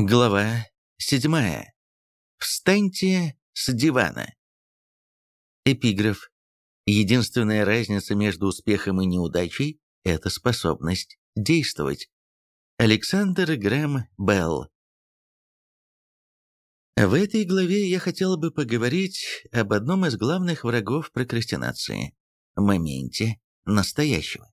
Глава 7. Встаньте с дивана. Эпиграф. Единственная разница между успехом и неудачей – это способность действовать. Александр Грэм Белл. В этой главе я хотел бы поговорить об одном из главных врагов прокрастинации – моменте настоящего.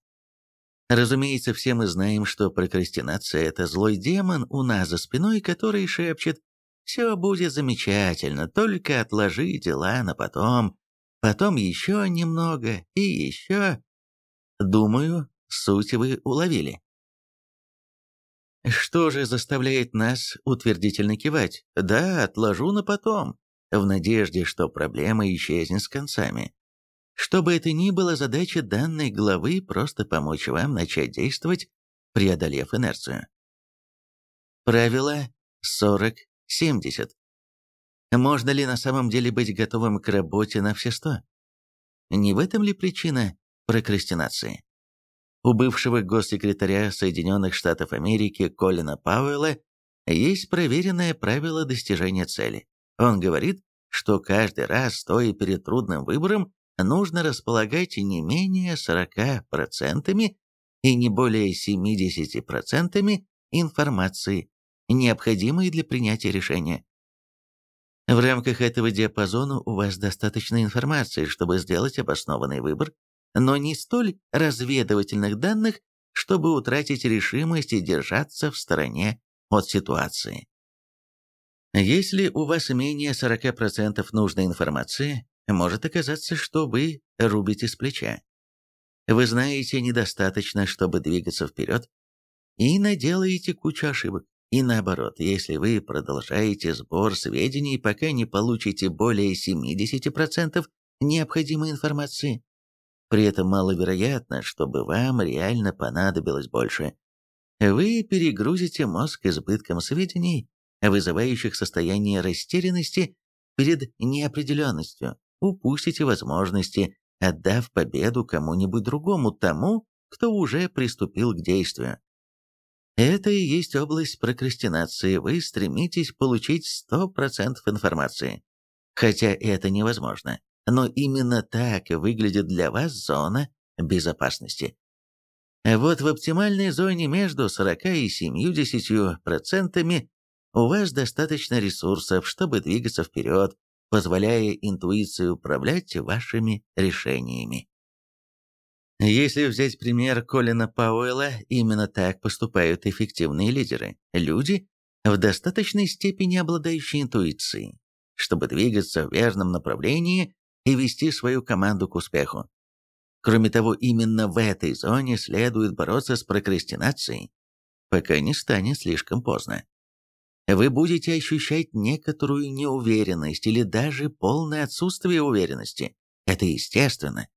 Разумеется, все мы знаем, что прокрастинация – это злой демон у нас за спиной, который шепчет «Все будет замечательно, только отложи дела на потом, потом еще немного и еще». Думаю, суть вы уловили. Что же заставляет нас утвердительно кивать? Да, отложу на потом, в надежде, что проблема исчезнет с концами. Что бы это ни было, задача данной главы – просто помочь вам начать действовать, преодолев инерцию. Правило 40-70. Можно ли на самом деле быть готовым к работе на все сто? Не в этом ли причина прокрастинации? У бывшего госсекретаря Соединенных Штатов Америки Колина Пауэлла есть проверенное правило достижения цели. Он говорит, что каждый раз, стоя перед трудным выбором, нужно располагать не менее 40% и не более 70% информации, необходимой для принятия решения. В рамках этого диапазона у вас достаточно информации, чтобы сделать обоснованный выбор, но не столь разведывательных данных, чтобы утратить решимость и держаться в стороне от ситуации. Если у вас менее 40% нужной информации, может оказаться, что вы рубите с плеча. Вы знаете недостаточно, чтобы двигаться вперед, и наделаете кучу ошибок. И наоборот, если вы продолжаете сбор сведений, пока не получите более 70% необходимой информации, при этом маловероятно, чтобы вам реально понадобилось больше. Вы перегрузите мозг избытком сведений, вызывающих состояние растерянности перед неопределенностью, упустите возможности, отдав победу кому-нибудь другому, тому, кто уже приступил к действию. Это и есть область прокрастинации. Вы стремитесь получить 100% информации. Хотя это невозможно. Но именно так выглядит для вас зона безопасности. Вот в оптимальной зоне между 40 и 70% у вас достаточно ресурсов, чтобы двигаться вперед, позволяя интуиции управлять вашими решениями. Если взять пример Колина Пауэлла, именно так поступают эффективные лидеры. Люди, в достаточной степени обладающие интуицией, чтобы двигаться в верном направлении и вести свою команду к успеху. Кроме того, именно в этой зоне следует бороться с прокрастинацией, пока не станет слишком поздно вы будете ощущать некоторую неуверенность или даже полное отсутствие уверенности. Это естественно.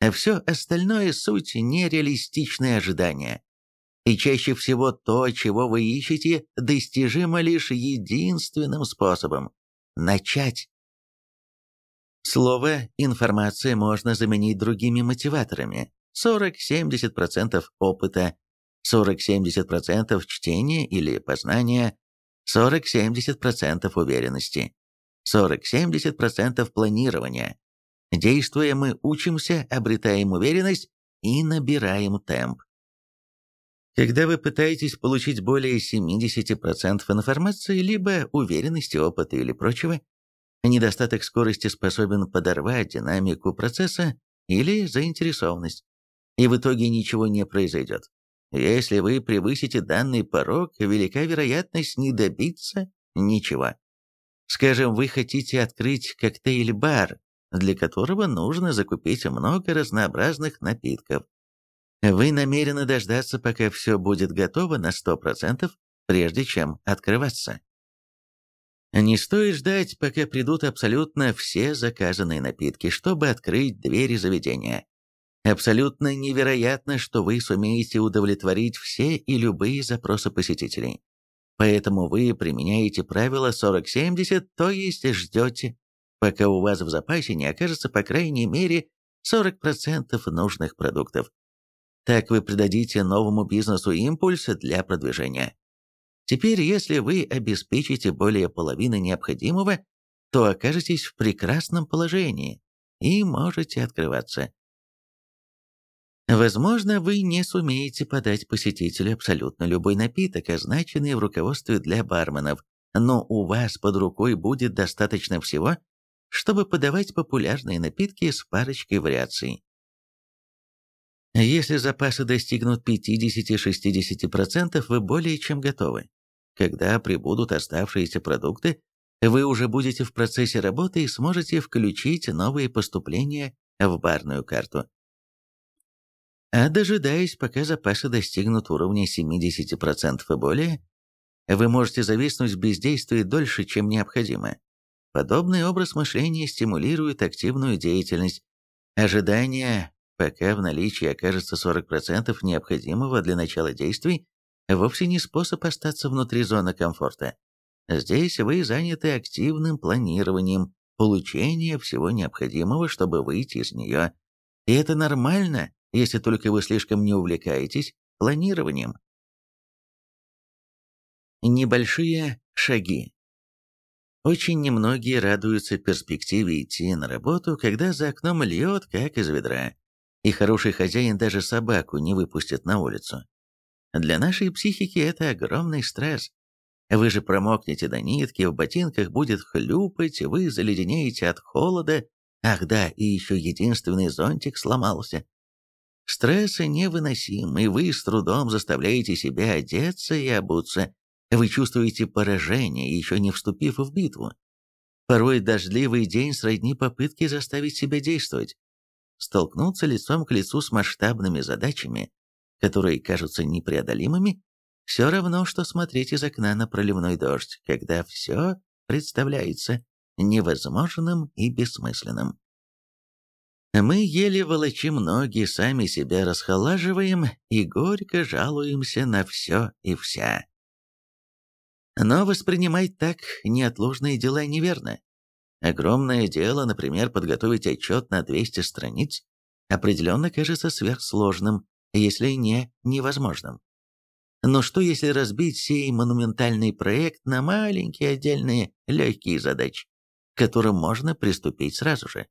А все остальное суть нереалистичные ожидания. И чаще всего то, чего вы ищете, достижимо лишь единственным способом – начать. Слово «информация» можно заменить другими мотиваторами. 40-70% опыта, 40-70% чтения или познания, 40-70% уверенности, 40-70% планирования. Действуя, мы учимся, обретаем уверенность и набираем темп. Когда вы пытаетесь получить более 70% информации, либо уверенности, опыта или прочего, недостаток скорости способен подорвать динамику процесса или заинтересованность, и в итоге ничего не произойдет. Если вы превысите данный порог, велика вероятность не добиться ничего. Скажем, вы хотите открыть коктейль-бар, для которого нужно закупить много разнообразных напитков. Вы намерены дождаться, пока все будет готово на 100%, прежде чем открываться. Не стоит ждать, пока придут абсолютно все заказанные напитки, чтобы открыть двери заведения. Абсолютно невероятно, что вы сумеете удовлетворить все и любые запросы посетителей. Поэтому вы применяете правило 40-70, то есть ждете, пока у вас в запасе не окажется по крайней мере 40% нужных продуктов. Так вы придадите новому бизнесу импульс для продвижения. Теперь, если вы обеспечите более половины необходимого, то окажетесь в прекрасном положении и можете открываться. Возможно, вы не сумеете подать посетителю абсолютно любой напиток, означенный в руководстве для барменов, но у вас под рукой будет достаточно всего, чтобы подавать популярные напитки с парочкой вариаций. Если запасы достигнут 50-60%, вы более чем готовы. Когда прибудут оставшиеся продукты, вы уже будете в процессе работы и сможете включить новые поступления в барную карту. А дожидаясь, пока запасы достигнут уровня 70% и более, вы можете зависнуть в бездействии дольше, чем необходимо. Подобный образ мышления стимулирует активную деятельность. Ожидание, пока в наличии окажется 40% необходимого для начала действий, вовсе не способ остаться внутри зоны комфорта. Здесь вы заняты активным планированием, получения всего необходимого, чтобы выйти из нее. И это нормально, если только вы слишком не увлекаетесь планированием. Небольшие шаги. Очень немногие радуются перспективе идти на работу, когда за окном льет, как из ведра, и хороший хозяин даже собаку не выпустит на улицу. Для нашей психики это огромный стресс. Вы же промокнете до нитки, в ботинках будет хлюпать, вы заледенеете от холода. Ах да, и еще единственный зонтик сломался. Стресс невыносим, и вы с трудом заставляете себя одеться и обуться. Вы чувствуете поражение, еще не вступив в битву. Порой дождливый день сродни попытке заставить себя действовать. Столкнуться лицом к лицу с масштабными задачами, которые кажутся непреодолимыми, все равно, что смотреть из окна на проливной дождь, когда все представляется невозможным и бессмысленным. Мы еле волочим ноги, сами себя расхолаживаем и горько жалуемся на все и вся. Но воспринимать так неотложные дела неверно. Огромное дело, например, подготовить отчет на 200 страниц, определенно кажется сверхсложным, если не невозможным. Но что если разбить сей монументальный проект на маленькие отдельные легкие задачи, к которым можно приступить сразу же?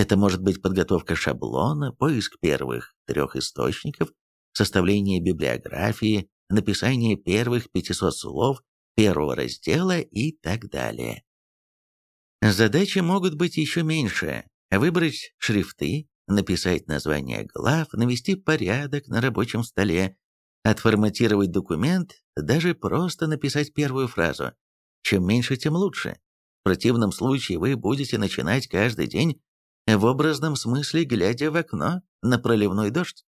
Это может быть подготовка шаблона, поиск первых трех источников, составление библиографии, написание первых 500 слов первого раздела и так далее. Задачи могут быть еще меньше. Выбрать шрифты, написать название глав, навести порядок на рабочем столе, отформатировать документ, даже просто написать первую фразу. Чем меньше, тем лучше. В противном случае вы будете начинать каждый день в образном смысле глядя в окно на проливной дождь.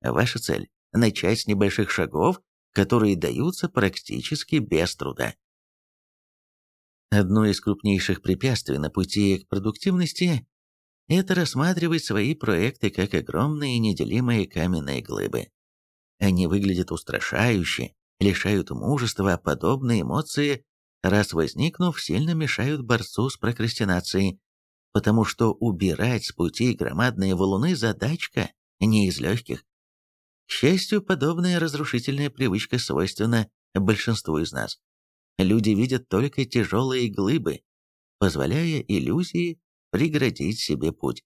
Ваша цель – начать с небольших шагов, которые даются практически без труда. Одно из крупнейших препятствий на пути к продуктивности – это рассматривать свои проекты как огромные неделимые каменные глыбы. Они выглядят устрашающе, лишают мужества, а подобные эмоции, раз возникнув, сильно мешают борцу с прокрастинацией, потому что убирать с пути громадные валуны задачка не из легких. К счастью, подобная разрушительная привычка свойственна большинству из нас. Люди видят только тяжелые глыбы, позволяя иллюзии преградить себе путь.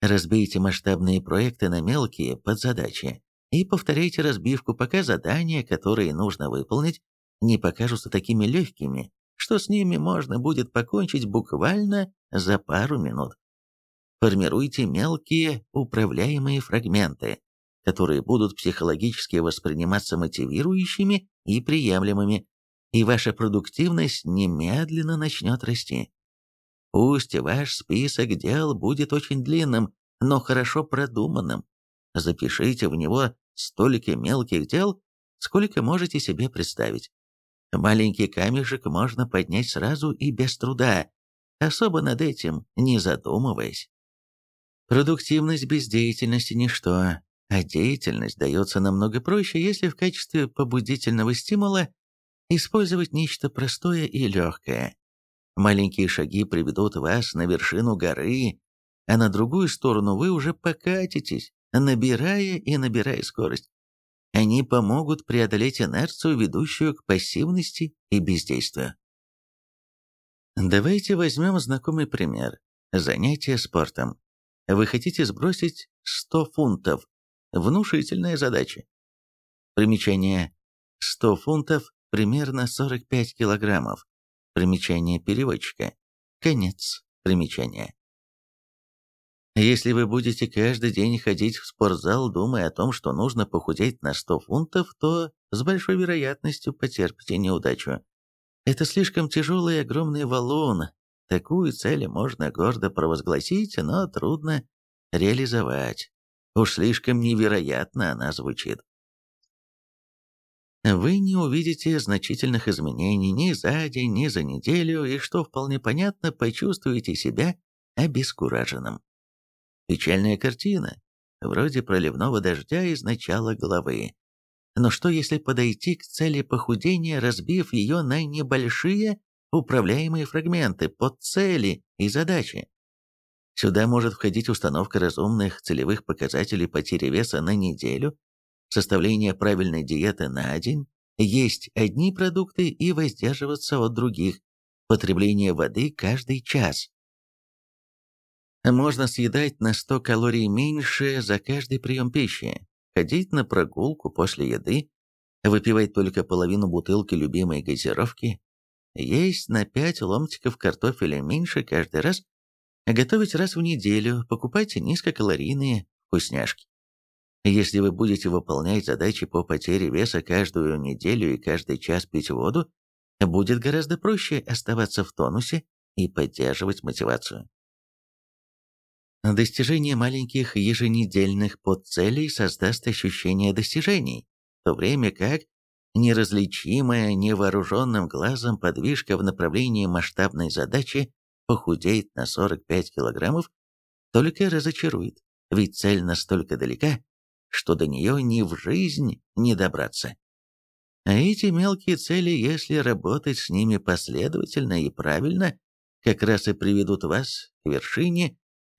Разбейте масштабные проекты на мелкие подзадачи и повторяйте разбивку, пока задания, которые нужно выполнить, не покажутся такими легкими, что с ними можно будет покончить буквально за пару минут. Формируйте мелкие управляемые фрагменты, которые будут психологически восприниматься мотивирующими и приемлемыми, и ваша продуктивность немедленно начнет расти. Пусть ваш список дел будет очень длинным, но хорошо продуманным. Запишите в него столько мелких дел, сколько можете себе представить. Маленький камешек можно поднять сразу и без труда, особо над этим не задумываясь. Продуктивность без деятельности – ничто, а деятельность дается намного проще, если в качестве побудительного стимула использовать нечто простое и легкое. Маленькие шаги приведут вас на вершину горы, а на другую сторону вы уже покатитесь, набирая и набирая скорость. Они помогут преодолеть инерцию, ведущую к пассивности и бездействию. Давайте возьмем знакомый пример. Занятие спортом. Вы хотите сбросить 100 фунтов. Внушительная задача. Примечание. 100 фунтов – примерно 45 килограммов. Примечание переводчика. Конец примечания. Если вы будете каждый день ходить в спортзал, думая о том, что нужно похудеть на 100 фунтов, то с большой вероятностью потерпите неудачу. Это слишком тяжелый и огромный валун. Такую цель можно гордо провозгласить, но трудно реализовать. Уж слишком невероятно она звучит. Вы не увидите значительных изменений ни за день, ни за неделю, и, что вполне понятно, почувствуете себя обескураженным. Печальная картина, вроде проливного дождя из начала головы. Но что если подойти к цели похудения, разбив ее на небольшие управляемые фрагменты под цели и задачи? Сюда может входить установка разумных целевых показателей потери веса на неделю, составление правильной диеты на день, есть одни продукты и воздерживаться от других, потребление воды каждый час. Можно съедать на 100 калорий меньше за каждый прием пищи, ходить на прогулку после еды, выпивать только половину бутылки любимой газировки, есть на 5 ломтиков картофеля меньше каждый раз, готовить раз в неделю, покупать низкокалорийные вкусняшки. Если вы будете выполнять задачи по потере веса каждую неделю и каждый час пить воду, будет гораздо проще оставаться в тонусе и поддерживать мотивацию. Достижение маленьких еженедельных подцелей создаст ощущение достижений, в то время как неразличимая невооруженным глазом подвижка в направлении масштабной задачи похудеть на 45 килограммов только разочарует, ведь цель настолько далека, что до нее ни в жизнь не добраться. А эти мелкие цели, если работать с ними последовательно и правильно, как раз и приведут вас к вершине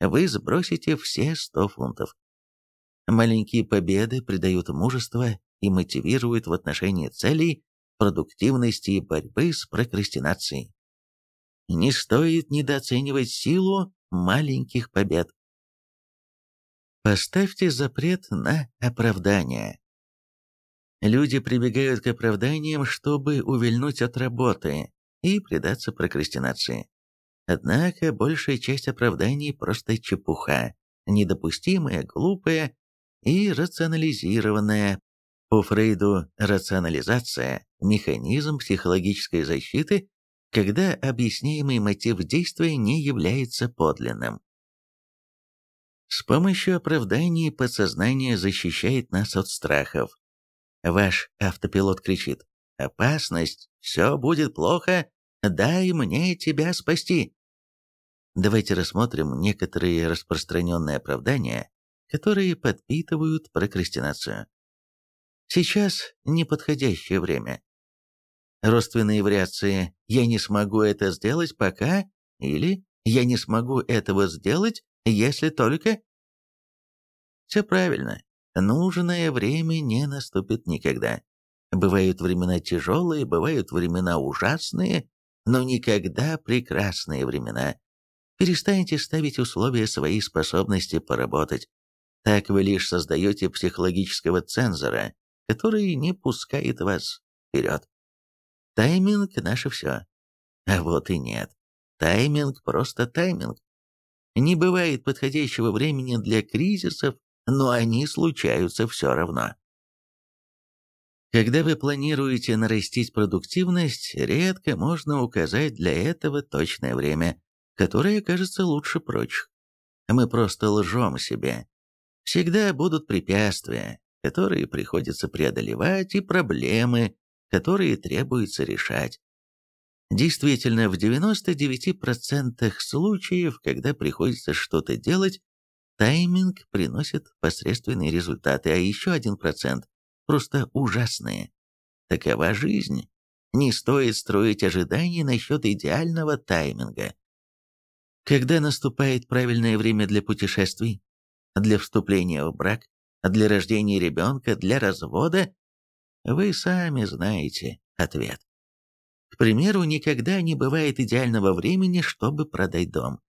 вы сбросите все 100 фунтов. Маленькие победы придают мужество и мотивируют в отношении целей, продуктивности и борьбы с прокрастинацией. Не стоит недооценивать силу маленьких побед. Поставьте запрет на оправдание. Люди прибегают к оправданиям, чтобы увильнуть от работы и предаться прокрастинации. Однако большая часть оправданий просто чепуха, недопустимая, глупая и рационализированная. По Фрейду рационализация – механизм психологической защиты, когда объясняемый мотив действия не является подлинным. С помощью оправданий подсознание защищает нас от страхов. Ваш автопилот кричит «Опасность! Все будет плохо! Дай мне тебя спасти!» Давайте рассмотрим некоторые распространенные оправдания, которые подпитывают прокрастинацию. Сейчас неподходящее время. Родственные вариации «я не смогу это сделать пока» или «я не смогу этого сделать, если только...» Все правильно. Нужное время не наступит никогда. Бывают времена тяжелые, бывают времена ужасные, но никогда прекрасные времена, Перестаньте ставить условия своей способности поработать. Так вы лишь создаете психологического цензора, который не пускает вас вперед. Тайминг – наше все. А вот и нет. Тайминг – просто тайминг. Не бывает подходящего времени для кризисов, но они случаются все равно. Когда вы планируете нарастить продуктивность, редко можно указать для этого точное время которая кажется лучше прочих. Мы просто лжем себе. Всегда будут препятствия, которые приходится преодолевать, и проблемы, которые требуется решать. Действительно, в 99% случаев, когда приходится что-то делать, тайминг приносит посредственные результаты, а еще 1% просто ужасные. Такова жизнь. Не стоит строить ожиданий насчет идеального тайминга. Когда наступает правильное время для путешествий, для вступления в брак, для рождения ребенка, для развода? Вы сами знаете ответ. К примеру, никогда не бывает идеального времени, чтобы продать дом.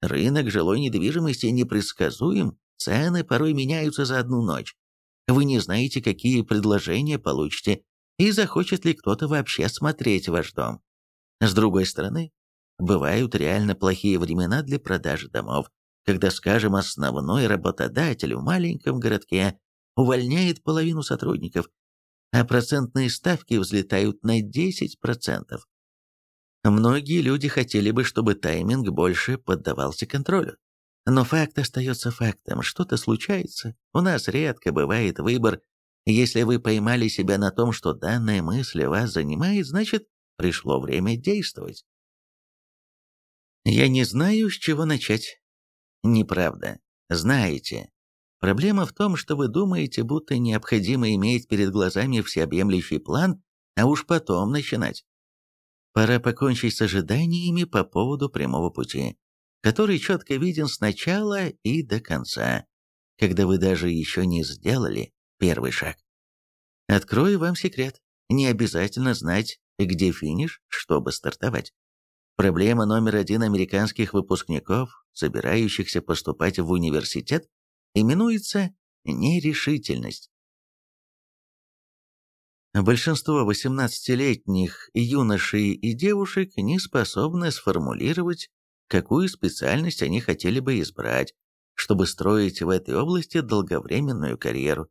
Рынок жилой недвижимости непредсказуем, цены порой меняются за одну ночь. Вы не знаете, какие предложения получите, и захочет ли кто-то вообще смотреть ваш дом. С другой стороны, бывают реально плохие времена для продажи домов, когда, скажем, основной работодатель в маленьком городке увольняет половину сотрудников, а процентные ставки взлетают на 10%. Многие люди хотели бы, чтобы тайминг больше поддавался контролю. Но факт остается фактом. Что-то случается. У нас редко бывает выбор. Если вы поймали себя на том, что данная мысль вас занимает, значит, пришло время действовать. Я не знаю, с чего начать. Неправда. Знаете. Проблема в том, что вы думаете, будто необходимо иметь перед глазами всеобъемлющий план, а уж потом начинать. Пора покончить с ожиданиями по поводу прямого пути, который четко виден с начала и до конца, когда вы даже еще не сделали первый шаг. Открою вам секрет. Не обязательно знать, где финиш, чтобы стартовать. Проблема номер один американских выпускников, собирающихся поступать в университет, именуется нерешительность. Большинство 18-летних юношей и девушек не способны сформулировать, какую специальность они хотели бы избрать, чтобы строить в этой области долговременную карьеру.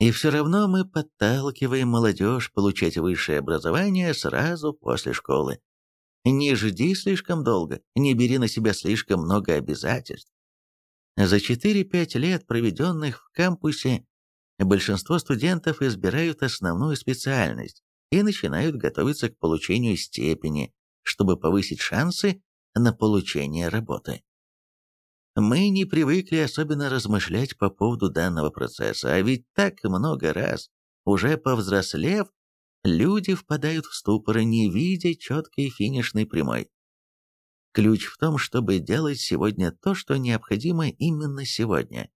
И все равно мы подталкиваем молодежь получать высшее образование сразу после школы. Не жди слишком долго, не бери на себя слишком много обязательств. За 4-5 лет, проведенных в кампусе, большинство студентов избирают основную специальность и начинают готовиться к получению степени, чтобы повысить шансы на получение работы. Мы не привыкли особенно размышлять по поводу данного процесса, а ведь так много раз, уже повзрослев, люди впадают в ступор, не видя четкой финишной прямой. Ключ в том, чтобы делать сегодня то, что необходимо именно сегодня.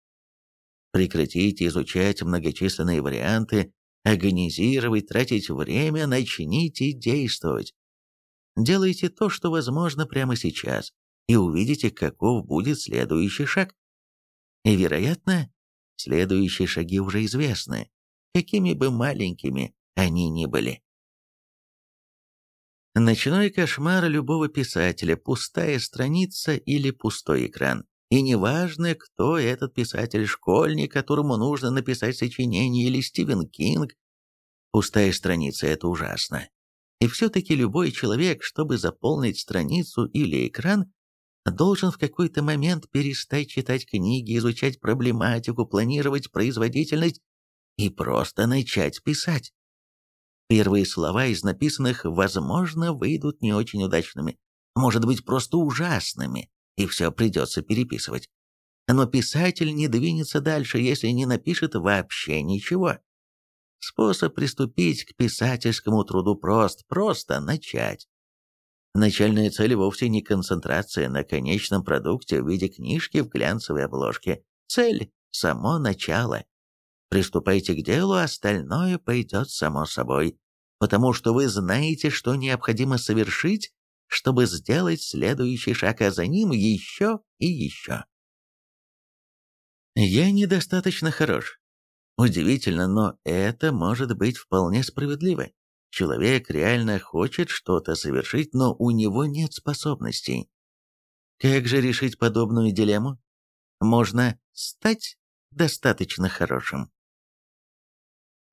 Прекратите изучать многочисленные варианты, организировать, тратить время, начните действовать. Делайте то, что возможно прямо сейчас, и увидите, каков будет следующий шаг. И, вероятно, следующие шаги уже известны, какими бы маленькими они ни были. Ночной кошмар любого писателя, пустая страница или пустой экран. И неважно, кто этот писатель, школьник, которому нужно написать сочинение, или Стивен Кинг. Пустая страница – это ужасно. И все-таки любой человек, чтобы заполнить страницу или экран, должен в какой-то момент перестать читать книги, изучать проблематику, планировать производительность и просто начать писать. Первые слова из написанных, возможно, выйдут не очень удачными, может быть, просто ужасными, и все придется переписывать. Но писатель не двинется дальше, если не напишет вообще ничего. Способ приступить к писательскому труду прост, просто начать. Начальная цель вовсе не концентрация на конечном продукте в виде книжки в глянцевой обложке. Цель – само начало. Приступайте к делу, остальное пойдет само собой, потому что вы знаете, что необходимо совершить, чтобы сделать следующий шаг, а за ним еще и еще. Я недостаточно хорош. Удивительно, но это может быть вполне справедливо. Человек реально хочет что-то совершить, но у него нет способностей. Как же решить подобную дилемму? Можно стать достаточно хорошим.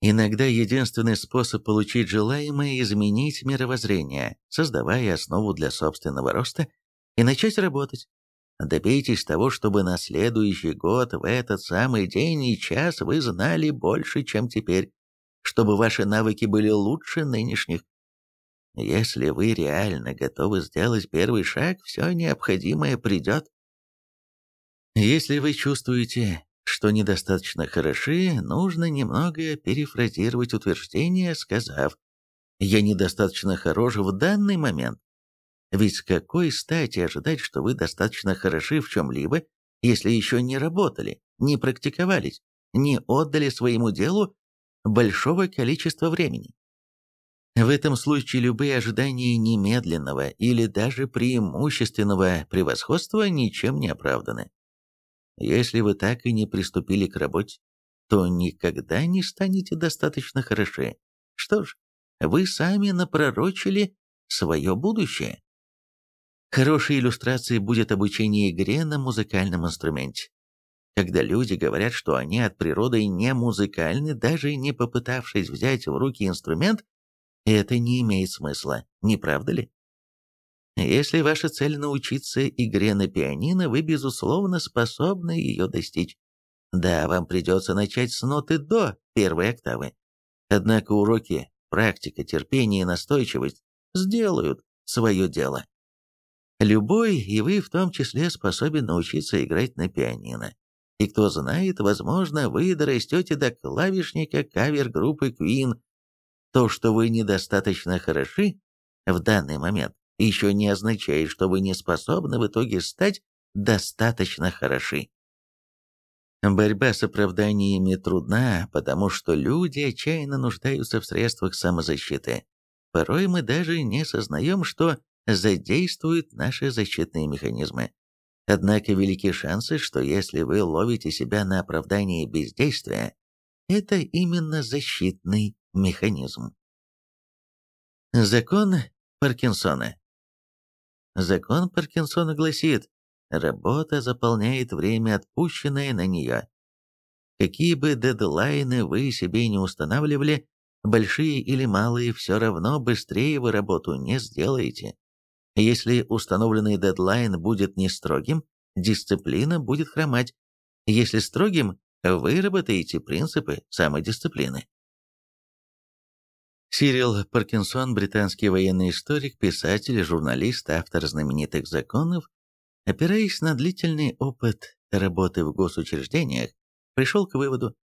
Иногда единственный способ получить желаемое – изменить мировоззрение, создавая основу для собственного роста и начать работать. Добейтесь того, чтобы на следующий год в этот самый день и час вы знали больше, чем теперь, чтобы ваши навыки были лучше нынешних. Если вы реально готовы сделать первый шаг, все необходимое придет. Если вы чувствуете, что недостаточно хороши, нужно немного перефразировать утверждение, сказав «я недостаточно хорош в данный момент». Ведь с какой стати ожидать, что вы достаточно хороши в чем-либо, если еще не работали, не практиковались, не отдали своему делу большого количества времени. В этом случае любые ожидания немедленного или даже преимущественного превосходства ничем не оправданы. Если вы так и не приступили к работе, то никогда не станете достаточно хороши. Что ж, вы сами напророчили свое будущее. Хорошей иллюстрацией будет обучение игре на музыкальном инструменте. Когда люди говорят, что они от природы не музыкальны, даже не попытавшись взять в руки инструмент, это не имеет смысла, не правда ли? Если ваша цель научиться игре на пианино, вы, безусловно, способны ее достичь. Да, вам придется начать с ноты до первой октавы. Однако уроки, практика, терпение и настойчивость сделают свое дело. Любой, и вы в том числе, способен научиться играть на пианино. И кто знает, возможно, вы дорастете до клавишника кавер-группы Queen. То, что вы недостаточно хороши в данный момент, еще не означает, что вы не способны в итоге стать достаточно хороши. Борьба с оправданиями трудна, потому что люди отчаянно нуждаются в средствах самозащиты. Порой мы даже не сознаем, что задействуют наши защитные механизмы. Однако велики шансы, что если вы ловите себя на оправдании бездействия, это именно защитный механизм. Закон Паркинсона Закон Паркинсона гласит, работа заполняет время, отпущенное на нее. Какие бы дедлайны вы себе не устанавливали, большие или малые, все равно быстрее вы работу не сделаете. Если установленный дедлайн будет не строгим, дисциплина будет хромать. Если строгим, выработаете принципы самодисциплины. Сирил Паркинсон, британский военный историк, писатель, журналист, автор знаменитых законов, опираясь на длительный опыт работы в госучреждениях, пришел к выводу,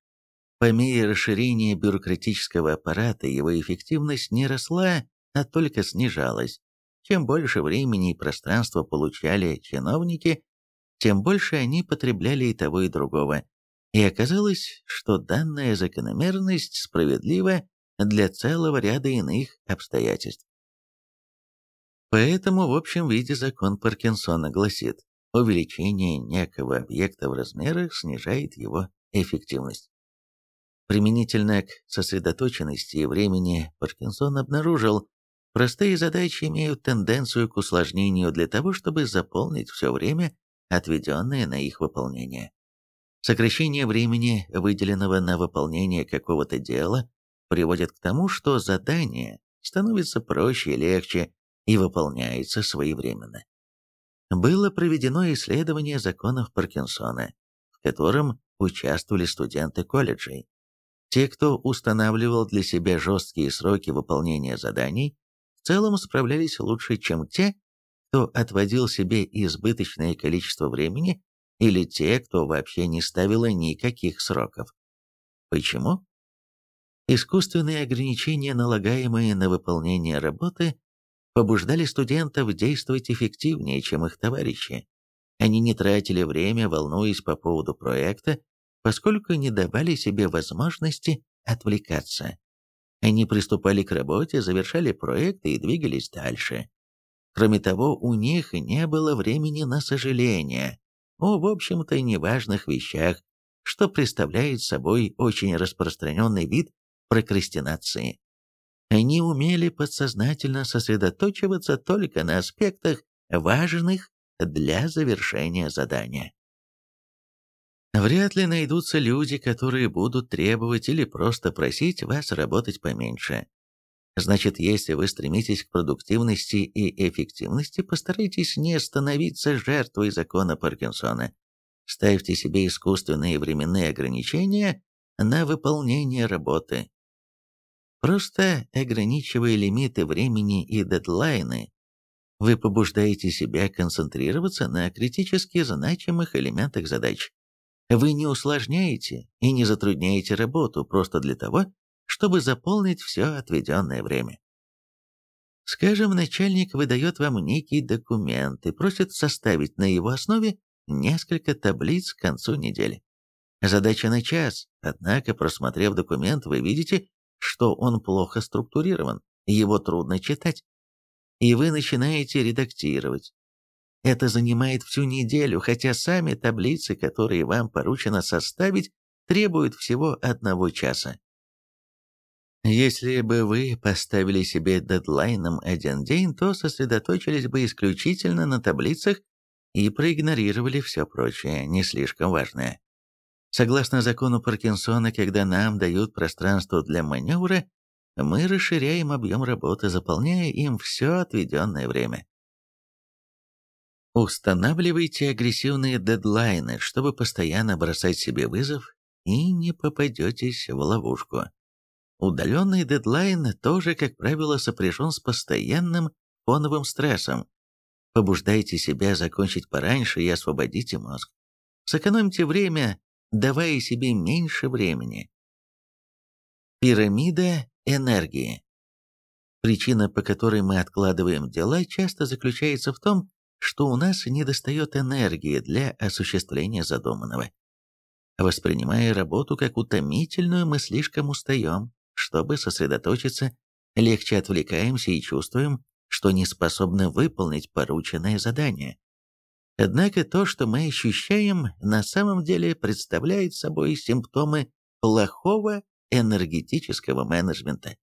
по мере расширения бюрократического аппарата его эффективность не росла, а только снижалась. Чем больше времени и пространства получали чиновники, тем больше они потребляли и того, и другого. И оказалось, что данная закономерность справедлива для целого ряда иных обстоятельств. Поэтому в общем виде закон Паркинсона гласит, увеличение некого объекта в размерах снижает его эффективность. Применительно к сосредоточенности и времени Паркинсон обнаружил, простые задачи имеют тенденцию к усложнению для того, чтобы заполнить все время, отведенное на их выполнение. Сокращение времени, выделенного на выполнение какого-то дела, приводит к тому, что задание становится проще и легче и выполняется своевременно. Было проведено исследование законов Паркинсона, в котором участвовали студенты колледжей. Те, кто устанавливал для себя жесткие сроки выполнения заданий, в целом справлялись лучше, чем те, кто отводил себе избыточное количество времени, или те, кто вообще не ставило никаких сроков. Почему? Искусственные ограничения, налагаемые на выполнение работы, побуждали студентов действовать эффективнее, чем их товарищи. Они не тратили время, волнуясь по поводу проекта, поскольку не давали себе возможности отвлекаться. Они приступали к работе, завершали проекты и двигались дальше. Кроме того, у них не было времени на сожаление о, в общем-то, неважных вещах, что представляет собой очень распространенный вид прокрастинации. Они умели подсознательно сосредоточиваться только на аспектах, важных для завершения задания. Вряд ли найдутся люди, которые будут требовать или просто просить вас работать поменьше. Значит, если вы стремитесь к продуктивности и эффективности, постарайтесь не становиться жертвой закона Паркинсона. Ставьте себе искусственные временные ограничения на выполнение работы. Просто ограничивая лимиты времени и дедлайны, вы побуждаете себя концентрироваться на критически значимых элементах задач. Вы не усложняете и не затрудняете работу просто для того, чтобы заполнить все отведенное время. Скажем, начальник выдает вам некий документ и просит составить на его основе несколько таблиц к концу недели. Задача на час, однако, просмотрев документ, вы видите, что он плохо структурирован, его трудно читать. И вы начинаете редактировать. Это занимает всю неделю, хотя сами таблицы, которые вам поручено составить, требуют всего одного часа. Если бы вы поставили себе дедлайном один день, то сосредоточились бы исключительно на таблицах и проигнорировали все прочее, не слишком важное. Согласно закону Паркинсона, когда нам дают пространство для маневра, мы расширяем объем работы, заполняя им все отведенное время. Устанавливайте агрессивные дедлайны, чтобы постоянно бросать себе вызов и не попадетесь в ловушку. Удаленный дедлайн тоже, как правило, сопряжен с постоянным фоновым стрессом. Побуждайте себя закончить пораньше и освободите мозг. Сэкономьте время, давая себе меньше времени. Пирамида энергии. Причина, по которой мы откладываем дела, часто заключается в том, что у нас недостает энергии для осуществления задуманного. Воспринимая работу как утомительную, мы слишком устаем, чтобы сосредоточиться, легче отвлекаемся и чувствуем, что не способны выполнить порученное задание. Однако то, что мы ощущаем, на самом деле представляет собой симптомы плохого энергетического менеджмента.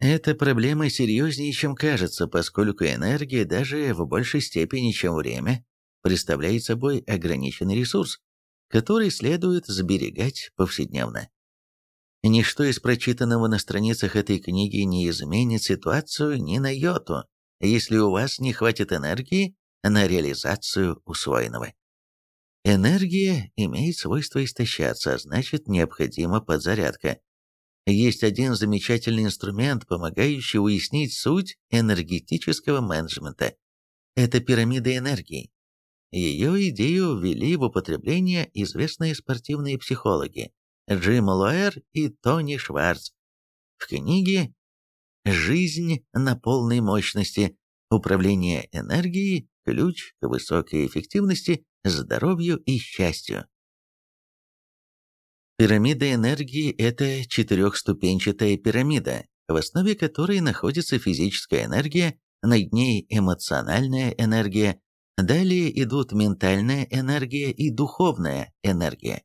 Эта проблема серьезнее, чем кажется, поскольку энергия даже в большей степени, чем время, представляет собой ограниченный ресурс, который следует сберегать повседневно. Ничто из прочитанного на страницах этой книги не изменит ситуацию ни на йоту, если у вас не хватит энергии на реализацию усвоенного. Энергия имеет свойство истощаться, а значит необходима подзарядка. Есть один замечательный инструмент, помогающий уяснить суть энергетического менеджмента. Это пирамида энергии. Ее идею ввели в употребление известные спортивные психологи Джим Лоэр и Тони Шварц в книге «Жизнь на полной мощности. Управление энергией. Ключ к высокой эффективности, здоровью и счастью». Пирамида энергии – это четырехступенчатая пирамида, в основе которой находится физическая энергия, над ней эмоциональная энергия, далее идут ментальная энергия и духовная энергия.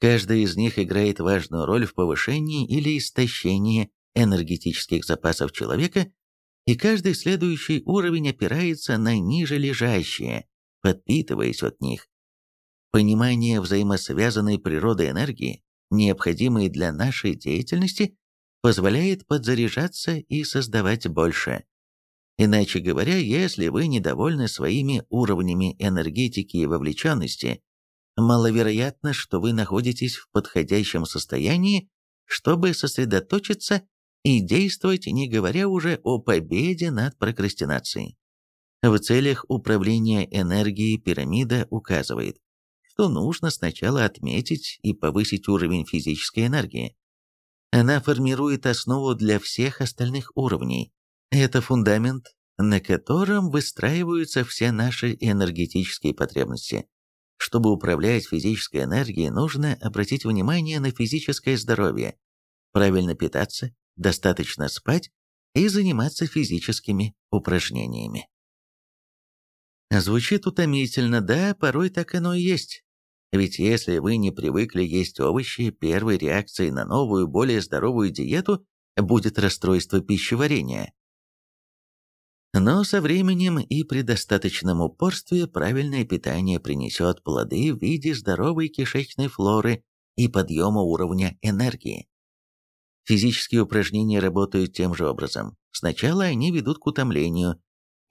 Каждая из них играет важную роль в повышении или истощении энергетических запасов человека, и каждый следующий уровень опирается на ниже лежащие, подпитываясь от них. Понимание взаимосвязанной природы энергии, необходимой для нашей деятельности, позволяет подзаряжаться и создавать больше. Иначе говоря, если вы недовольны своими уровнями энергетики и вовлеченности, маловероятно, что вы находитесь в подходящем состоянии, чтобы сосредоточиться и действовать, не говоря уже о победе над прокрастинацией. В целях управления энергией пирамида указывает, что нужно сначала отметить и повысить уровень физической энергии. Она формирует основу для всех остальных уровней. Это фундамент, на котором выстраиваются все наши энергетические потребности. Чтобы управлять физической энергией, нужно обратить внимание на физическое здоровье, правильно питаться, достаточно спать и заниматься физическими упражнениями. Звучит утомительно, да, порой так оно и есть. Ведь если вы не привыкли есть овощи, первой реакцией на новую, более здоровую диету будет расстройство пищеварения. Но со временем и при достаточном упорстве правильное питание принесет плоды в виде здоровой кишечной флоры и подъема уровня энергии. Физические упражнения работают тем же образом. Сначала они ведут к утомлению,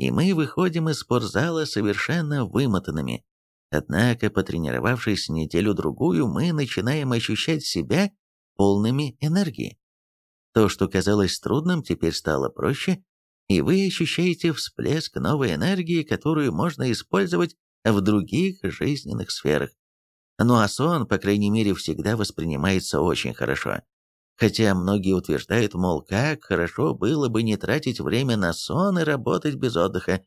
и мы выходим из спортзала совершенно вымотанными. Однако, потренировавшись неделю-другую, мы начинаем ощущать себя полными энергии. То, что казалось трудным, теперь стало проще, и вы ощущаете всплеск новой энергии, которую можно использовать в других жизненных сферах. Ну а сон, по крайней мере, всегда воспринимается очень хорошо. Хотя многие утверждают, мол, как хорошо было бы не тратить время на сон и работать без отдыха.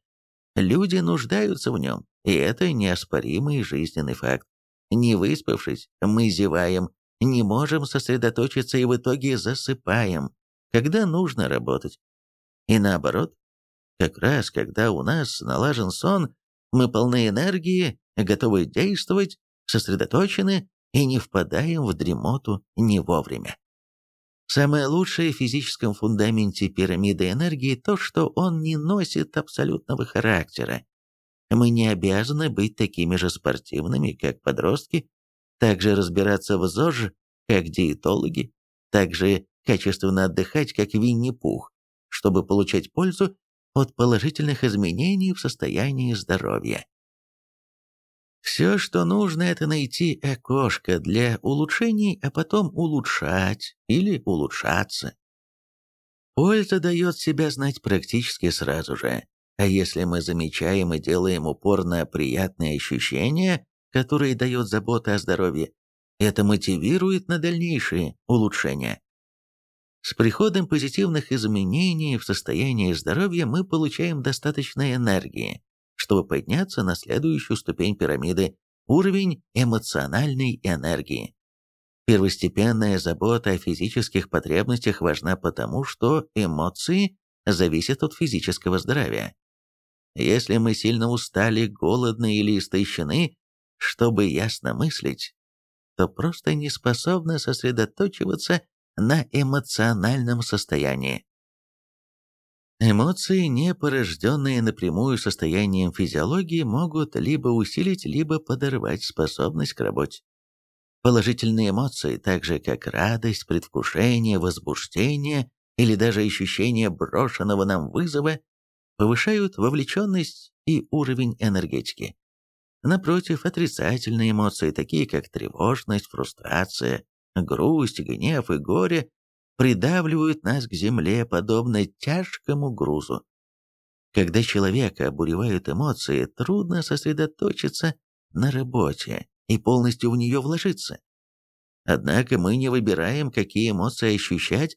Люди нуждаются в нем, и это неоспоримый жизненный факт. Не выспавшись, мы зеваем, не можем сосредоточиться и в итоге засыпаем, когда нужно работать. И наоборот, как раз когда у нас налажен сон, мы полны энергии, готовы действовать, сосредоточены и не впадаем в дремоту не вовремя. Самое лучшее в физическом фундаменте пирамиды энергии то, что он не носит абсолютного характера. Мы не обязаны быть такими же спортивными, как подростки, также разбираться в ЗОЖ, как диетологи, также качественно отдыхать, как Винни-Пух, чтобы получать пользу от положительных изменений в состоянии здоровья. Все, что нужно, это найти окошко для улучшений, а потом улучшать или улучшаться. Польза дает себя знать практически сразу же. А если мы замечаем и делаем упор на приятные ощущения, которые дает забота о здоровье, это мотивирует на дальнейшие улучшения. С приходом позитивных изменений в состоянии здоровья мы получаем достаточно энергии, чтобы подняться на следующую ступень пирамиды – уровень эмоциональной энергии. Первостепенная забота о физических потребностях важна потому, что эмоции зависят от физического здоровья. Если мы сильно устали, голодны или истощены, чтобы ясно мыслить, то просто не способны сосредоточиваться на эмоциональном состоянии. Эмоции, не порожденные напрямую состоянием физиологии, могут либо усилить, либо подорвать способность к работе. Положительные эмоции, так же как радость, предвкушение, возбуждение или даже ощущение брошенного нам вызова, повышают вовлеченность и уровень энергетики. Напротив, отрицательные эмоции, такие как тревожность, фрустрация, грусть, гнев и горе, придавливают нас к земле, подобно тяжкому грузу. Когда человека обуревают эмоции, трудно сосредоточиться на работе и полностью в нее вложиться. Однако мы не выбираем, какие эмоции ощущать,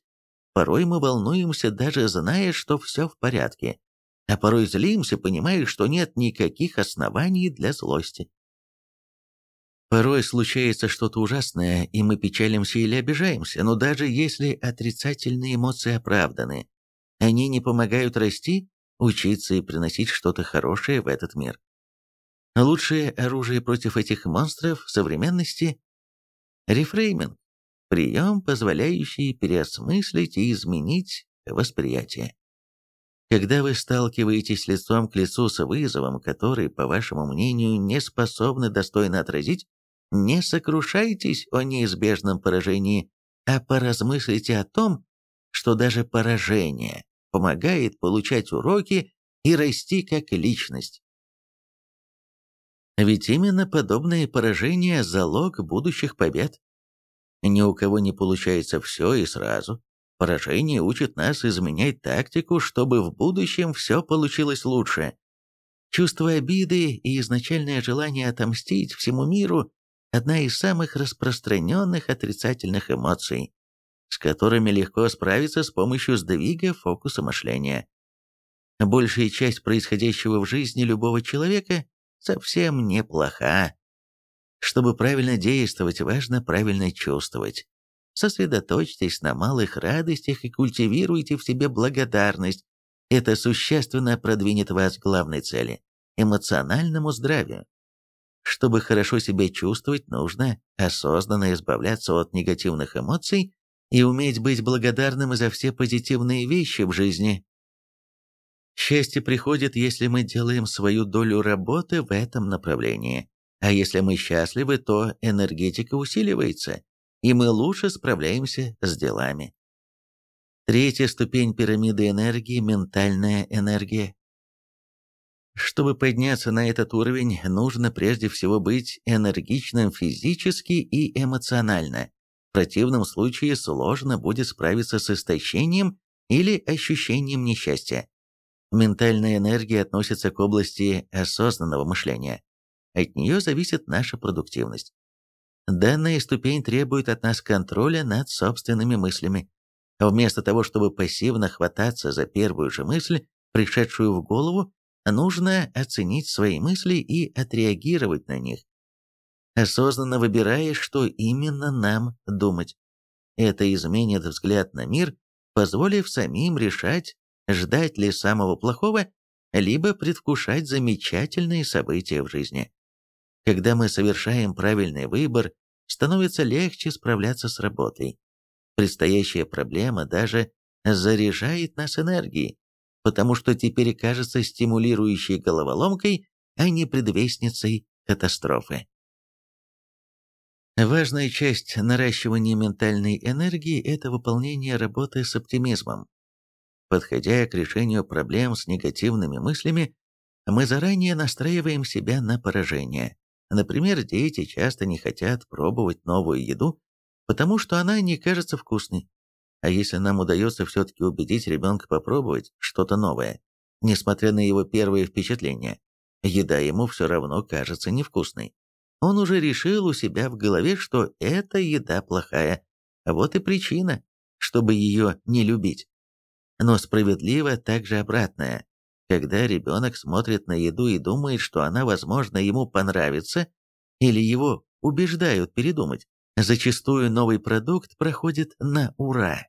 порой мы волнуемся, даже зная, что все в порядке, а порой злимся, понимая, что нет никаких оснований для злости. Порой случается что-то ужасное, и мы печалимся или обижаемся, но даже если отрицательные эмоции оправданы, они не помогают расти, учиться и приносить что-то хорошее в этот мир. Лучшее оружие против этих монстров в современности – рефрейминг, прием, позволяющий переосмыслить и изменить восприятие. Когда вы сталкиваетесь лицом к лицу с вызовом, который, по вашему мнению, не способны достойно отразить, не сокрушайтесь о неизбежном поражении, а поразмыслите о том, что даже поражение помогает получать уроки и расти как личность. Ведь именно подобные поражения – залог будущих побед. Ни у кого не получается все и сразу. Поражение учит нас изменять тактику, чтобы в будущем все получилось лучше. Чувство обиды и изначальное желание отомстить всему миру одна из самых распространенных отрицательных эмоций, с которыми легко справиться с помощью сдвига фокуса мышления. Большая часть происходящего в жизни любого человека совсем неплоха. Чтобы правильно действовать, важно правильно чувствовать. Сосредоточьтесь на малых радостях и культивируйте в себе благодарность. Это существенно продвинет вас к главной цели – эмоциональному здравию. Чтобы хорошо себя чувствовать, нужно осознанно избавляться от негативных эмоций и уметь быть благодарным за все позитивные вещи в жизни. Счастье приходит, если мы делаем свою долю работы в этом направлении. А если мы счастливы, то энергетика усиливается, и мы лучше справляемся с делами. Третья ступень пирамиды энергии – ментальная энергия. Чтобы подняться на этот уровень, нужно прежде всего быть энергичным физически и эмоционально. В противном случае сложно будет справиться с истощением или ощущением несчастья. Ментальная энергия относится к области осознанного мышления. От нее зависит наша продуктивность. Данная ступень требует от нас контроля над собственными мыслями. Вместо того, чтобы пассивно хвататься за первую же мысль, пришедшую в голову, нужно оценить свои мысли и отреагировать на них. осознанно выбирая, что именно нам думать. Это изменит взгляд на мир, позволив самим решать, ждать ли самого плохого, либо предвкушать замечательные события в жизни. Когда мы совершаем правильный выбор, становится легче справляться с работой. Предстоящая проблема даже заряжает нас энергией, потому что теперь кажется стимулирующей головоломкой, а не предвестницей катастрофы. Важная часть наращивания ментальной энергии – это выполнение работы с оптимизмом. Подходя к решению проблем с негативными мыслями, мы заранее настраиваем себя на поражение. Например, дети часто не хотят пробовать новую еду, потому что она не кажется вкусной. А если нам удается все-таки убедить ребенка попробовать что-то новое, несмотря на его первые впечатления, еда ему все равно кажется невкусной. Он уже решил у себя в голове, что эта еда плохая. Вот и причина, чтобы ее не любить. Но справедливо также обратное. Когда ребенок смотрит на еду и думает, что она, возможно, ему понравится, или его убеждают передумать, зачастую новый продукт проходит на ура.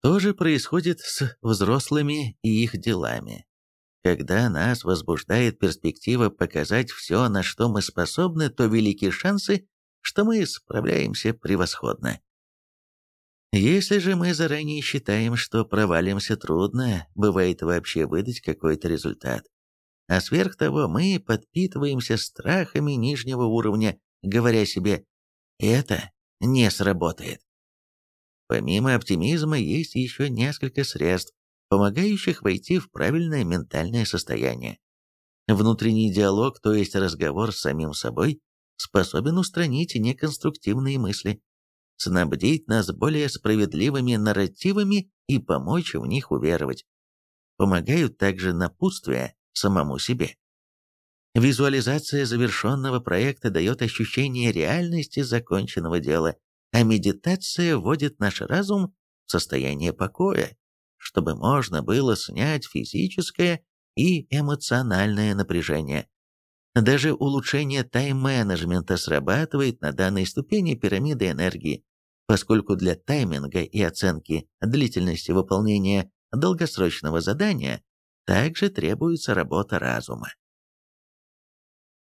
То же происходит с взрослыми и их делами. Когда нас возбуждает перспектива показать все, на что мы способны, то велики шансы, что мы справляемся превосходно. Если же мы заранее считаем, что провалимся трудно, бывает вообще выдать какой-то результат. А сверх того, мы подпитываемся страхами нижнего уровня, говоря себе «это не сработает». Помимо оптимизма есть еще несколько средств, помогающих войти в правильное ментальное состояние. Внутренний диалог, то есть разговор с самим собой, способен устранить неконструктивные мысли, снабдить нас более справедливыми нарративами и помочь в них уверовать. Помогают также напутствия самому себе. Визуализация завершенного проекта дает ощущение реальности законченного дела, а медитация вводит наш разум в состояние покоя, чтобы можно было снять физическое и эмоциональное напряжение. Даже улучшение тайм-менеджмента срабатывает на данной ступени пирамиды энергии, поскольку для тайминга и оценки длительности выполнения долгосрочного задания также требуется работа разума.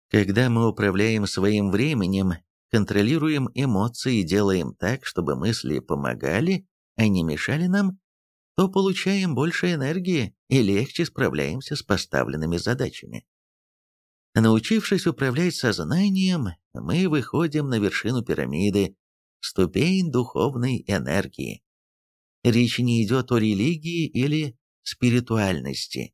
Когда мы управляем своим временем, контролируем эмоции и делаем так, чтобы мысли помогали, а не мешали нам, то получаем больше энергии и легче справляемся с поставленными задачами. Научившись управлять сознанием, мы выходим на вершину пирамиды, ступень духовной энергии. Речь не идет о религии или спиритуальности.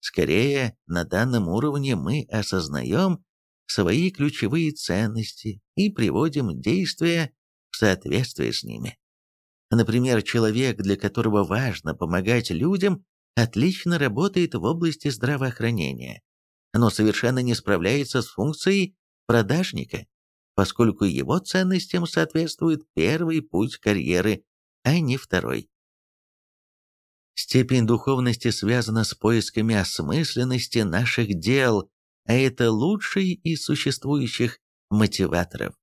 Скорее, на данном уровне мы осознаем свои ключевые ценности и приводим действия в соответствие с ними. Например, человек, для которого важно помогать людям, отлично работает в области здравоохранения, но совершенно не справляется с функцией продажника, поскольку его ценностям соответствует первый путь карьеры, а не второй. Степень духовности связана с поисками осмысленности наших дел, а это лучший из существующих мотиваторов.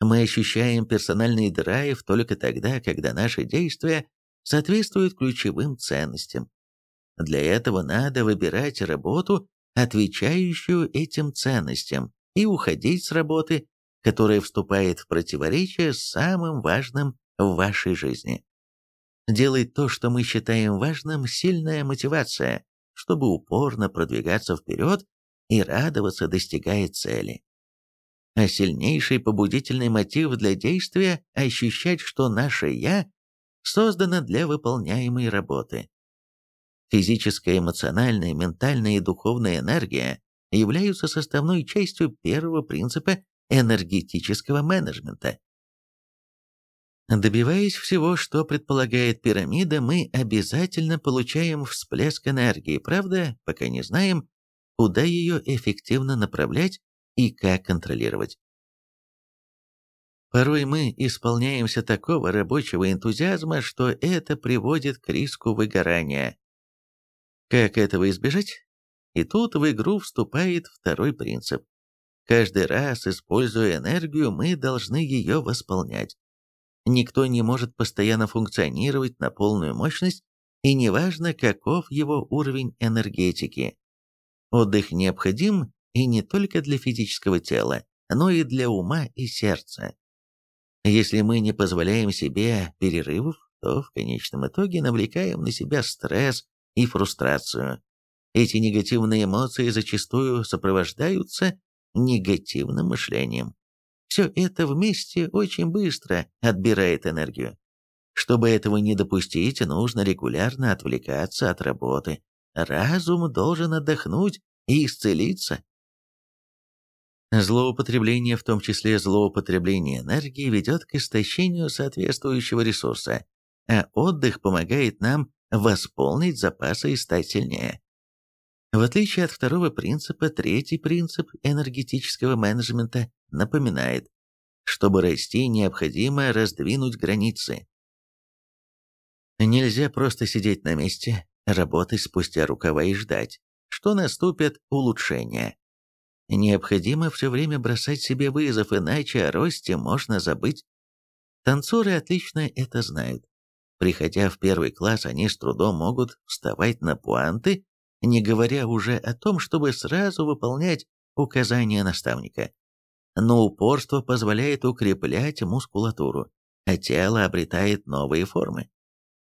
Мы ощущаем персональный драйв только тогда, когда наши действия соответствуют ключевым ценностям. Для этого надо выбирать работу, отвечающую этим ценностям, и уходить с работы, которая вступает в противоречие с самым важным в вашей жизни. Делать то, что мы считаем важным, сильная мотивация, чтобы упорно продвигаться вперед и радоваться, достигая цели а сильнейший побудительный мотив для действия – ощущать, что наше «я» создано для выполняемой работы. Физическая, эмоциональная, ментальная и духовная энергия являются составной частью первого принципа энергетического менеджмента. Добиваясь всего, что предполагает пирамида, мы обязательно получаем всплеск энергии, правда, пока не знаем, куда ее эффективно направлять и как контролировать. Порой мы исполняемся такого рабочего энтузиазма, что это приводит к риску выгорания. Как этого избежать? И тут в игру вступает второй принцип. Каждый раз, используя энергию, мы должны ее восполнять. Никто не может постоянно функционировать на полную мощность, и неважно, каков его уровень энергетики. Отдых необходим и не только для физического тела, но и для ума и сердца. Если мы не позволяем себе перерывов, то в конечном итоге навлекаем на себя стресс и фрустрацию. Эти негативные эмоции зачастую сопровождаются негативным мышлением. Все это вместе очень быстро отбирает энергию. Чтобы этого не допустить, нужно регулярно отвлекаться от работы. Разум должен отдохнуть и исцелиться. Злоупотребление, в том числе злоупотребление энергии, ведет к истощению соответствующего ресурса, а отдых помогает нам восполнить запасы и стать сильнее. В отличие от второго принципа, третий принцип энергетического менеджмента напоминает, чтобы расти, необходимо раздвинуть границы. Нельзя просто сидеть на месте, работать спустя рукава и ждать, что наступят улучшения. Необходимо все время бросать себе вызов, иначе о росте можно забыть. Танцоры отлично это знают. Приходя в первый класс, они с трудом могут вставать на пуанты, не говоря уже о том, чтобы сразу выполнять указания наставника. Но упорство позволяет укреплять мускулатуру, а тело обретает новые формы.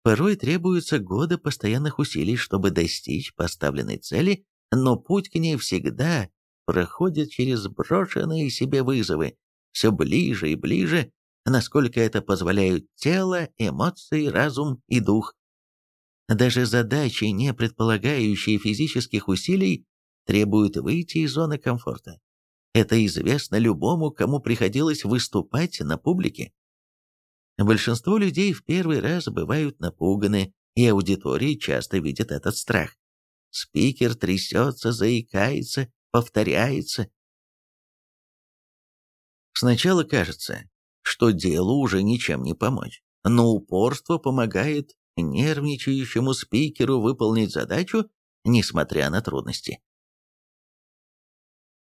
Порой требуется годы постоянных усилий, чтобы достичь поставленной цели, но путь к ней всегда проходит через брошенные себе вызовы, все ближе и ближе, насколько это позволяют тело, эмоции, разум и дух. Даже задачи, не предполагающие физических усилий, требуют выйти из зоны комфорта. Это известно любому, кому приходилось выступать на публике. Большинство людей в первый раз бывают напуганы, и аудитории часто видят этот страх. Спикер трясется, заикается, повторяется. Сначала кажется, что делу уже ничем не помочь, но упорство помогает нервничающему спикеру выполнить задачу, несмотря на трудности.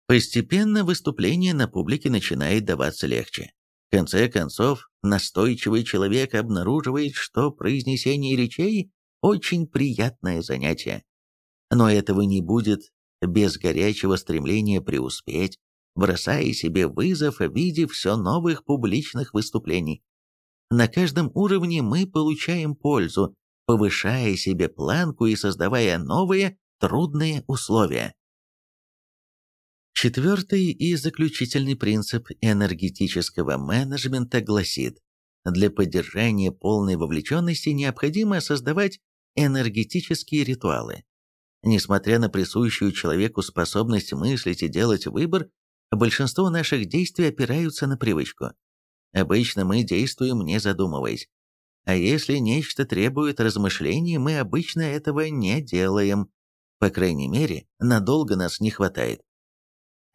Постепенно выступление на публике начинает даваться легче. В конце концов, настойчивый человек обнаруживает, что произнесение речей – очень приятное занятие. Но этого не будет без горячего стремления преуспеть, бросая себе вызов в виде все новых публичных выступлений. На каждом уровне мы получаем пользу, повышая себе планку и создавая новые трудные условия. Четвертый и заключительный принцип энергетического менеджмента гласит, для поддержания полной вовлеченности необходимо создавать энергетические ритуалы. Несмотря на присущую человеку способность мыслить и делать выбор, большинство наших действий опираются на привычку. Обычно мы действуем не задумываясь. А если нечто требует размышлений, мы обычно этого не делаем. По крайней мере, надолго нас не хватает.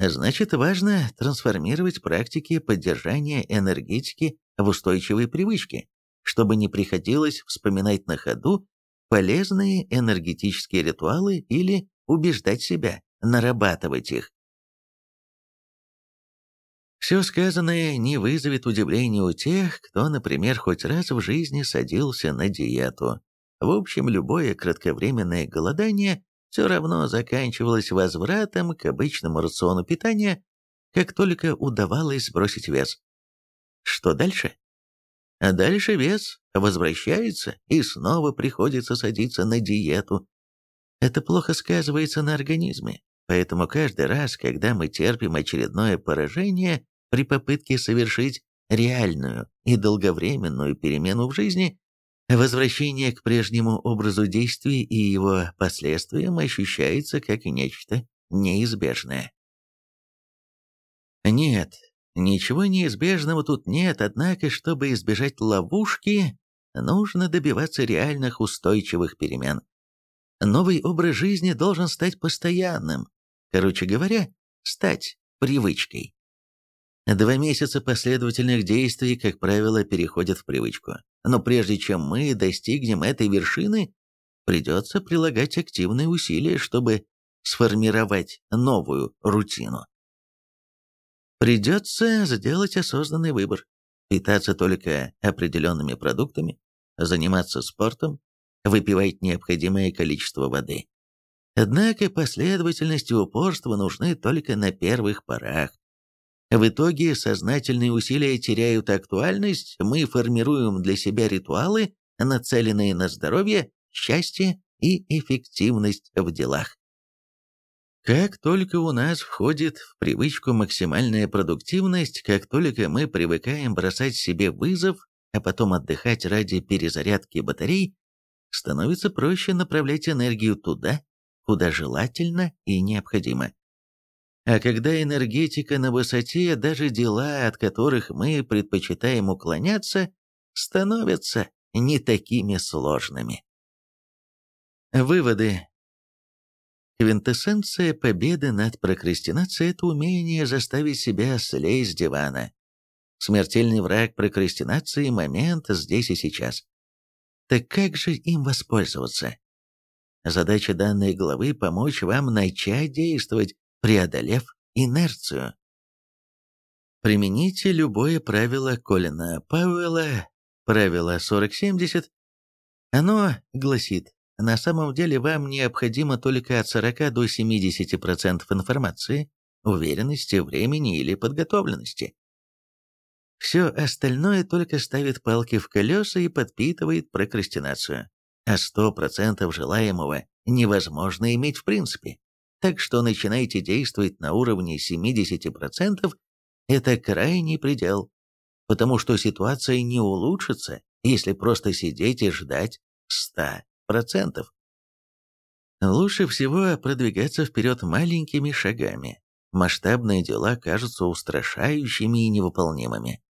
Значит, важно трансформировать практики поддержания энергетики в устойчивые привычки, чтобы не приходилось вспоминать на ходу полезные энергетические ритуалы или убеждать себя, нарабатывать их. Все сказанное не вызовет удивления у тех, кто, например, хоть раз в жизни садился на диету. В общем, любое кратковременное голодание все равно заканчивалось возвратом к обычному рациону питания, как только удавалось сбросить вес. Что дальше? А дальше вес возвращается, и снова приходится садиться на диету. Это плохо сказывается на организме, поэтому каждый раз, когда мы терпим очередное поражение, при попытке совершить реальную и долговременную перемену в жизни, возвращение к прежнему образу действий и его последствиям ощущается как нечто неизбежное. Нет, ничего неизбежного тут нет, однако, чтобы избежать ловушки, нужно добиваться реальных устойчивых перемен. Новый образ жизни должен стать постоянным, короче говоря, стать привычкой. Два месяца последовательных действий, как правило, переходят в привычку. Но прежде чем мы достигнем этой вершины, придется прилагать активные усилия, чтобы сформировать новую рутину. Придется сделать осознанный выбор. Питаться только определенными продуктами, заниматься спортом, выпивать необходимое количество воды. Однако последовательность и упорство нужны только на первых порах. В итоге сознательные усилия теряют актуальность, мы формируем для себя ритуалы, нацеленные на здоровье, счастье и эффективность в делах. Как только у нас входит в привычку максимальная продуктивность, как только мы привыкаем бросать себе вызов, а потом отдыхать ради перезарядки батарей, становится проще направлять энергию туда, куда желательно и необходимо. А когда энергетика на высоте, даже дела, от которых мы предпочитаем уклоняться, становятся не такими сложными. Выводы. Квинтэссенция победы над прокрастинацией – это умение заставить себя слезть с дивана. Смертельный враг прокрастинации – момент здесь и сейчас. Так как же им воспользоваться? Задача данной главы – помочь вам начать действовать, преодолев инерцию. Примените любое правило Колина Пауэлла, правило 4070. Оно гласит, на самом деле вам необходимо только от 40 до 70% информации, уверенности, времени или подготовленности. Все остальное только ставит палки в колеса и подпитывает прокрастинацию а 100% желаемого невозможно иметь в принципе. Так что начинайте действовать на уровне 70%, это крайний предел, потому что ситуация не улучшится, если просто сидеть и ждать 100%. Лучше всего продвигаться вперед маленькими шагами. Масштабные дела кажутся устрашающими и невыполнимыми.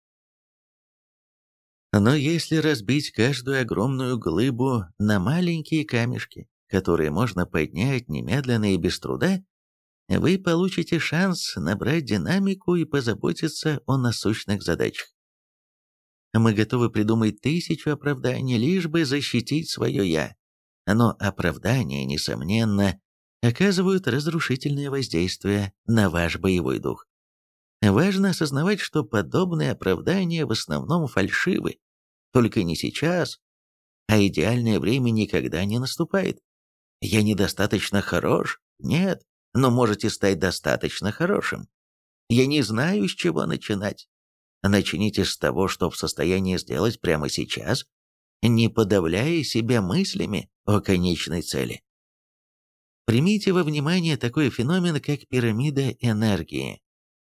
Но если разбить каждую огромную глыбу на маленькие камешки, которые можно поднять немедленно и без труда, вы получите шанс набрать динамику и позаботиться о насущных задачах. Мы готовы придумать тысячу оправданий, лишь бы защитить свое «я». Но оправдания, несомненно, оказывают разрушительное воздействие на ваш боевой дух. Важно осознавать, что подобные оправдания в основном фальшивы. Только не сейчас, а идеальное время никогда не наступает. Я недостаточно хорош? Нет, но можете стать достаточно хорошим. Я не знаю, с чего начинать. Начните с того, что в состоянии сделать прямо сейчас, не подавляя себя мыслями о конечной цели. Примите во внимание такой феномен, как пирамида энергии.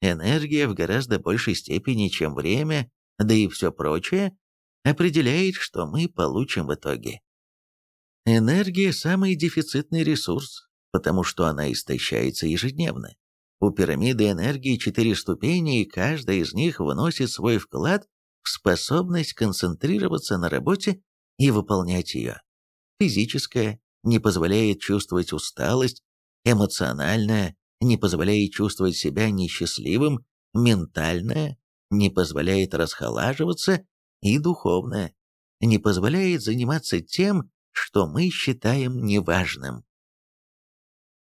Энергия в гораздо большей степени, чем время, да и все прочее, определяет, что мы получим в итоге. Энергия – самый дефицитный ресурс, потому что она истощается ежедневно. У пирамиды энергии четыре ступени, и каждая из них вносит свой вклад в способность концентрироваться на работе и выполнять ее. Физическая не позволяет чувствовать усталость, эмоциональная не позволяет чувствовать себя несчастливым, ментальная не позволяет расхолаживаться и духовная не позволяет заниматься тем, что мы считаем неважным.